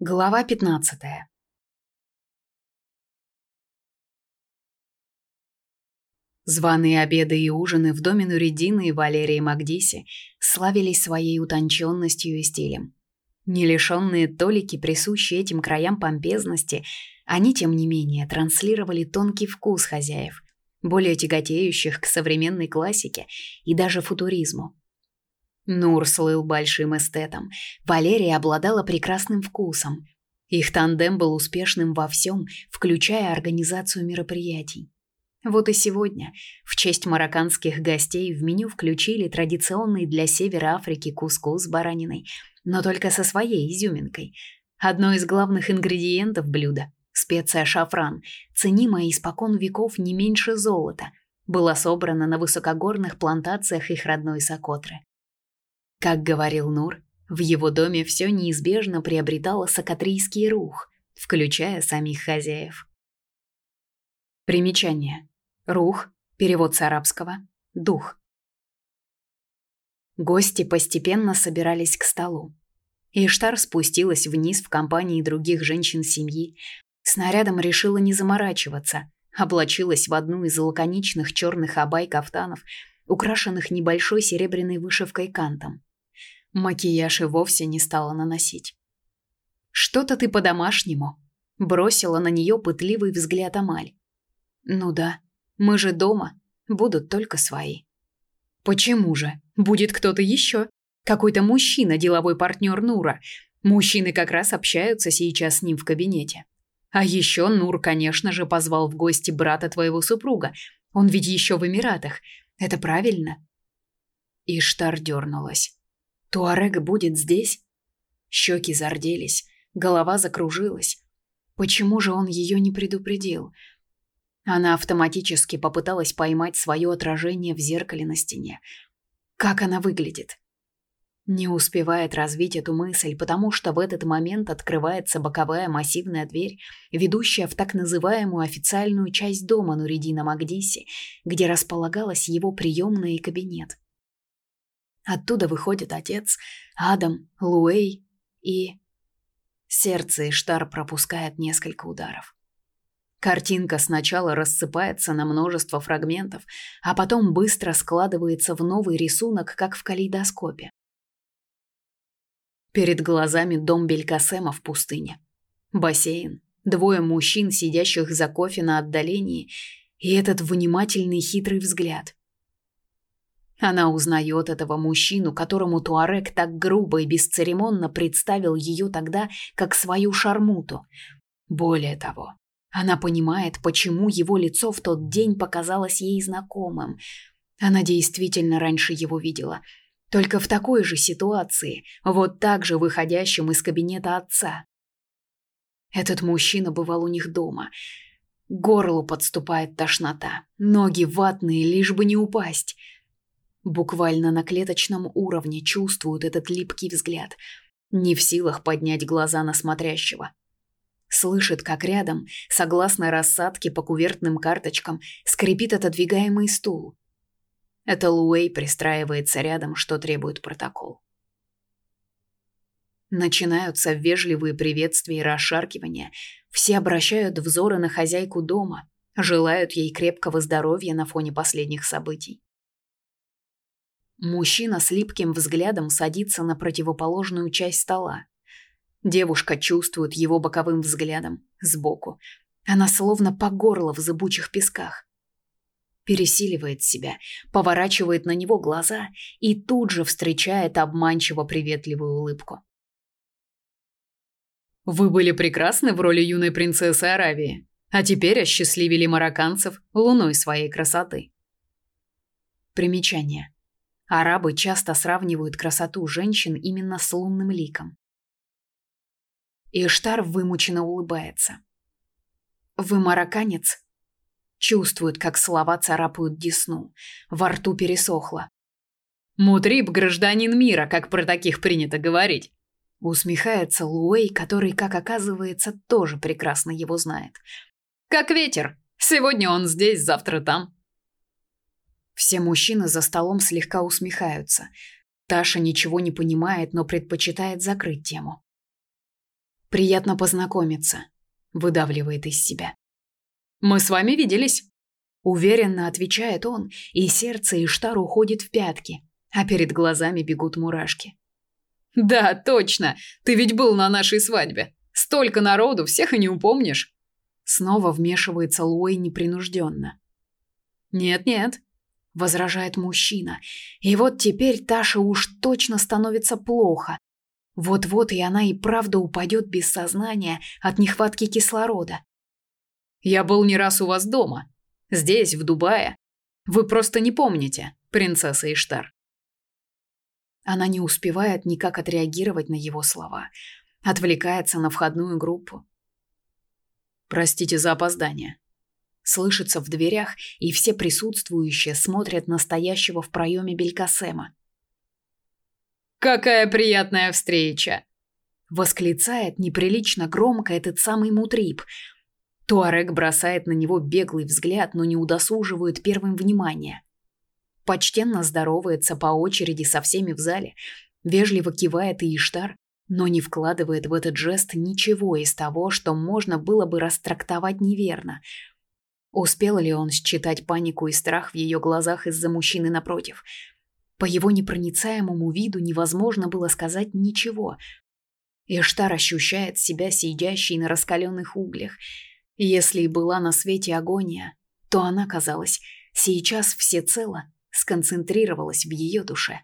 Глава 15. Званые обеды и ужины в доме Нуридины и Валерии Магдиси славились своей утонченностью и стилем. Не лишенные толики, присущие этим краям помпезности, они, тем не менее, транслировали тонкий вкус хозяев, более тяготеющих к современной классике и даже футуризму. Нур слыл большим эстетом, Валерия обладала прекрасным вкусом. Их тандем был успешным во всем, включая организацию мероприятий. Вот и сегодня, в честь марокканских гостей, в меню включили традиционный для Севера Африки кускус с бараниной, но только со своей изюминкой. Одно из главных ингредиентов блюда – специя шафран, ценимая испокон веков не меньше золота, была собрана на высокогорных плантациях их родной Сокотры. Как говорил Нур, в его доме все неизбежно приобретало сокатрийский рух, включая самих хозяев. Примечание. Рух, перевод с арабского, дух. Гости постепенно собирались к столу. Иштар спустилась вниз в компании других женщин семьи. Снарядом решила не заморачиваться, облачилась в одну из лаконичных черных абай-кафтанов, украшенных небольшой серебряной вышивкой кантом. Макияж и вовсе не стала наносить. «Что-то ты по-домашнему», — бросила на нее пытливый взгляд Амаль. Ну да, мы же дома, будут только свои. Почему же? Будет кто-то еще? Какой-то мужчина, деловой партнер Нура. Мужчины как раз общаются сейчас с ним в кабинете. А еще Нур, конечно же, позвал в гости брата твоего супруга. Он ведь еще в Эмиратах. Это правильно? Иштар дернулась. Туарег будет здесь? Щеки зарделись, голова закружилась. Почему же он ее не предупредил? Она автоматически попыталась поймать свое отражение в зеркале на стене. Как она выглядит? Не успевает развить эту мысль, потому что в этот момент открывается боковая массивная дверь, ведущая в так называемую официальную часть дома Нуридина Магдиси, где располагалась его приемная и кабинет. Оттуда выходит отец, Адам, Луэй и... Сердце Иштар пропускает несколько ударов. Картинка сначала рассыпается на множество фрагментов, а потом быстро складывается в новый рисунок, как в калейдоскопе. Перед глазами дом Белькасема в пустыне. Бассейн, двое мужчин, сидящих за кофе на отдалении, и этот внимательный хитрый взгляд. Она узнает этого мужчину, которому Туарек так грубо и бесцеремонно представил ее тогда как свою шармуту. Более того, она понимает, почему его лицо в тот день показалось ей знакомым. Она действительно раньше его видела. Только в такой же ситуации, вот так же выходящим из кабинета отца. Этот мужчина бывал у них дома. К горлу подступает тошнота. Ноги ватные, лишь бы не упасть. Буквально на клеточном уровне чувствуют этот липкий взгляд. Не в силах поднять глаза на смотрящего. Слышит, как рядом, согласно рассадке по кувертным карточкам, скрипит отодвигаемый стул. Это Луэй пристраивается рядом, что требует протокол. Начинаются вежливые приветствия и расшаркивания. Все обращают взоры на хозяйку дома, желают ей крепкого здоровья на фоне последних событий. Мужчина с липким взглядом садится на противоположную часть стола. Девушка чувствует его боковым взглядом, сбоку. Она словно по горло в зыбучих песках. Пересиливает себя, поворачивает на него глаза и тут же встречает обманчиво приветливую улыбку. «Вы были прекрасны в роли юной принцессы Аравии, а теперь осчастливили марокканцев луной своей красоты». Примечание. Арабы часто сравнивают красоту женщин именно с лунным ликом. Иштар вымученно улыбается. «Вы марокканец?» Чувствует, как слова царапают десну. Во рту пересохло. «Мутриб – гражданин мира, как про таких принято говорить!» Усмехается Луэй, который, как оказывается, тоже прекрасно его знает. «Как ветер! Сегодня он здесь, завтра там!» Все мужчины за столом слегка усмехаются. Таша ничего не понимает, но предпочитает закрыть тему. Приятно познакомиться, выдавливает из себя. Мы с вами виделись. Уверенно отвечает он, и сердце Иштар уходит в пятки, а перед глазами бегут мурашки. Да, точно. Ты ведь был на нашей свадьбе. Столько народу, всех и не упомнишь. Снова вмешивается Луэй непринужденно. Нет-нет, возражает мужчина. И вот теперь Таше уж точно становится плохо. Вот-вот и она и правда упадет без сознания от нехватки кислорода. Я был не раз у вас дома, здесь, в Дубае. Вы просто не помните, принцесса Иштар. Она не успевает никак отреагировать на его слова, отвлекается на входную группу. Простите за опоздание. Слышится в дверях, и все присутствующие смотрят на стоящего в проеме Белькасема. Какая приятная встреча, восклицает неприлично громко этот самый Мутрип. Туарек бросает на него беглый взгляд, но не удосуживает первым внимания почтенно здоровается по очереди со всеми в зале, вежливо кивает и Иштар, но не вкладывает в этот жест ничего из того, что можно было бы растрактовать неверно. Успел ли он считать панику и страх в ее глазах из-за мужчины напротив? По его непроницаемому виду невозможно было сказать ничего. Иштар ощущает себя сидящей на раскаленных углях. Если и была на свете агония, то она казалась сейчас всецело сконцентрировалась в ее душе.